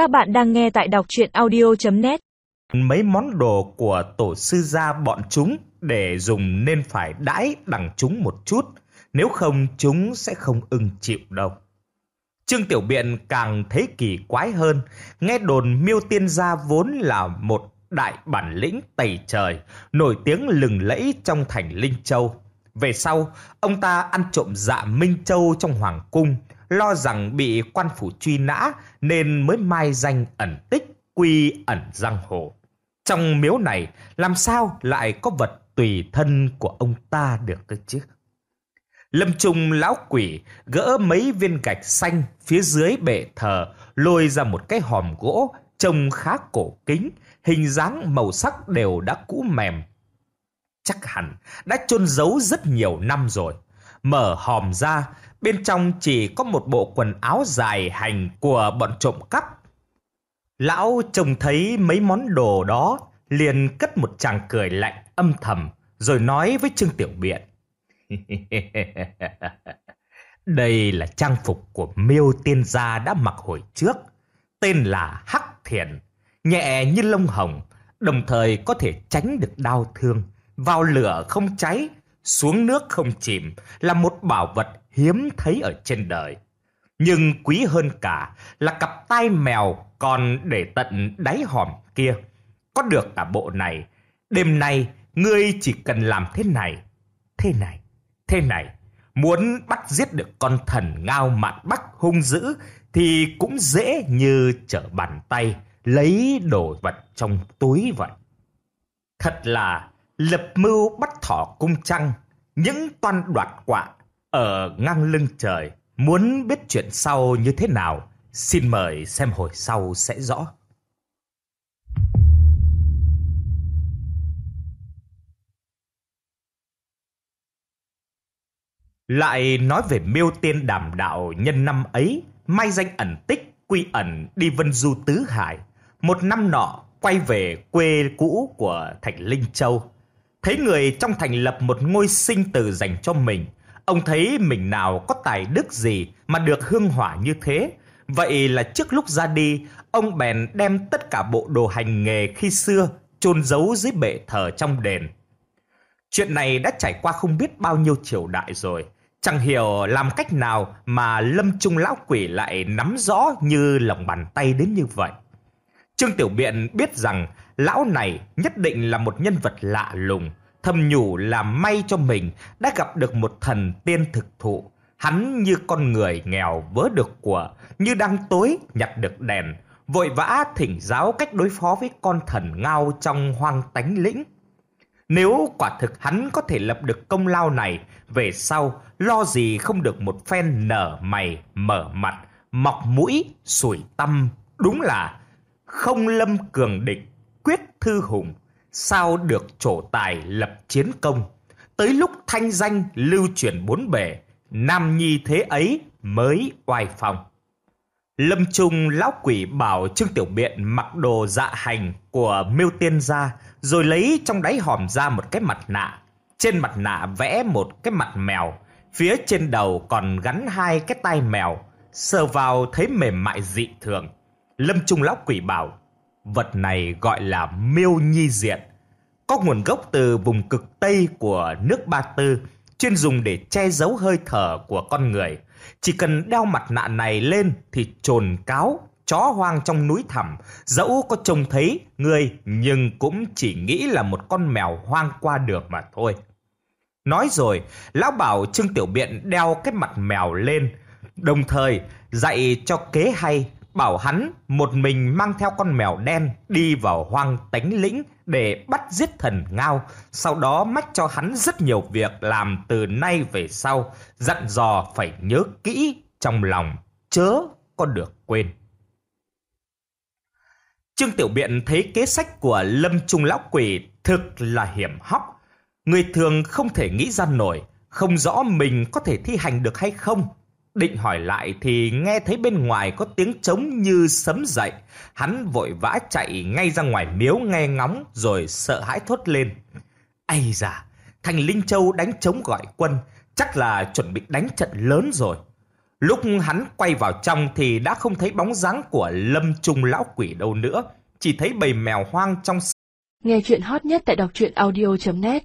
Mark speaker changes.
Speaker 1: Các bạn đang nghe tại đọc chuyện audio.net
Speaker 2: Mấy món đồ của tổ sư gia bọn chúng để dùng nên phải đãi đằng chúng một chút, nếu không chúng sẽ không ưng chịu đâu. Trương Tiểu Biện càng thấy kỳ quái hơn, nghe đồn miêu tiên gia vốn là một đại bản lĩnh tẩy trời, nổi tiếng lừng lẫy trong thành Linh Châu. Về sau, ông ta ăn trộm dạ Minh Châu trong Hoàng Cung, lo rằng bị quan phủ truy nã nên mới mai danh ẩn tích quy ẩn giang hồ. Trong miếu này làm sao lại có vật tùy thân của ông ta được cơ chứ? Lâm Trung lão quỷ gỡ mấy viên gạch xanh phía dưới bệ thờ lôi ra một cái hòm gỗ trông khá cổ kính, hình dáng màu sắc đều đã cũ mềm. Chắc hẳn đã chôn giấu rất nhiều năm rồi. Mở hòm ra, bên trong chỉ có một bộ quần áo dài hành của bọn trộm cắp. Lão trông thấy mấy món đồ đó, liền cất một tràng cười lạnh âm thầm, rồi nói với Trương Tiểu Biện. Đây là trang phục của miêu tiên gia đã mặc hồi trước, tên là Hắc Thiền, nhẹ như lông hồng, đồng thời có thể tránh được đau thương, vào lửa không cháy, xuống nước không chìm, là một bảo vật hiếm thấy ở trên đời. Nhưng quý hơn cả là cặp tai mèo còn để tận đáy hòm kia. Có được cả bộ này, đêm nay ngươi chỉ cần làm thế này, thế này, thế này. Muốn bắt giết được con thần ngao mạn bắc hung dữ thì cũng dễ như trở bàn tay lấy đồ vật trong túi vậy. Thật là lập mưu bắt thỏ cung trăng, những toan đoạt quạ ở ngang lưng trời. Muốn biết chuyện sau như thế nào, xin mời xem hồi sau sẽ rõ. Lại nói về miêu tiên đàm đạo nhân năm ấy, may danh ẩn tích, quy ẩn đi vân du tứ hải. Một năm nọ, quay về quê cũ của thành Linh Châu. Thấy người trong thành lập một ngôi sinh tử dành cho mình. Ông thấy mình nào có tài đức gì mà được hương hỏa như thế. Vậy là trước lúc ra đi, ông bèn đem tất cả bộ đồ hành nghề khi xưa chôn giấu dưới bệ thờ trong đền. Chuyện này đã trải qua không biết bao nhiêu triều đại rồi. Chẳng hiểu làm cách nào mà lâm trung lão quỷ lại nắm rõ như lòng bàn tay đến như vậy. Trương Tiểu Biện biết rằng lão này nhất định là một nhân vật lạ lùng, thầm nhủ là may cho mình đã gặp được một thần tiên thực thụ. Hắn như con người nghèo vớ được của, như đang tối nhặt được đèn, vội vã thỉnh giáo cách đối phó với con thần ngao trong hoang tánh lĩnh. Nếu quả thực hắn có thể lập được công lao này, về sau lo gì không được một phen nở mày, mở mặt, mọc mũi, sủi tâm. Đúng là không lâm cường địch, quyết thư hùng, sao được trổ tài lập chiến công. Tới lúc thanh danh lưu truyền bốn bể, nam nhi thế ấy mới oai phong. Lâm Trung lão quỷ bảo Trương Tiểu Biện mặc đồ dạ hành của miêu tiên ra, rồi lấy trong đáy hòm ra một cái mặt nạ. Trên mặt nạ vẽ một cái mặt mèo, phía trên đầu còn gắn hai cái tai mèo, sờ vào thấy mềm mại dị thường. Lâm Trung lão quỷ bảo, vật này gọi là miêu nhi diện, có nguồn gốc từ vùng cực Tây của nước Ba Tư, chuyên dùng để che giấu hơi thở của con người. Chỉ cần đeo mặt nạ này lên thì trồn cáo, chó hoang trong núi thẳm, dẫu có trông thấy người nhưng cũng chỉ nghĩ là một con mèo hoang qua được mà thôi. Nói rồi, lão bảo Trương Tiểu Biện đeo cái mặt mèo lên, đồng thời dạy cho kế hay bảo hắn một mình mang theo con mèo đen đi vào hoang tánh lĩnh để bắt giết thần ngao, sau đó mách cho hắn rất nhiều việc làm từ nay về sau, dặn dò phải nhớ kỹ trong lòng, chớ có được quên. Trương Tiểu Biện thấy kế sách của Lâm Trung Lão Quỷ thực là hiểm hóc. Người thường không thể nghĩ ra nổi, không rõ mình có thể thi hành được hay không. Định hỏi lại thì nghe thấy bên ngoài có tiếng trống như sấm dậy. Hắn vội vã chạy ngay ra ngoài miếu nghe ngóng rồi sợ hãi thốt lên. Ây da, thành Linh Châu đánh trống gọi quân, chắc là chuẩn bị đánh trận lớn rồi. Lúc hắn quay vào trong thì đã không thấy bóng dáng của lâm trung lão quỷ đâu nữa, chỉ thấy bầy mèo hoang trong
Speaker 3: Nghe chuyện hot nhất tại đọc truyện audio.net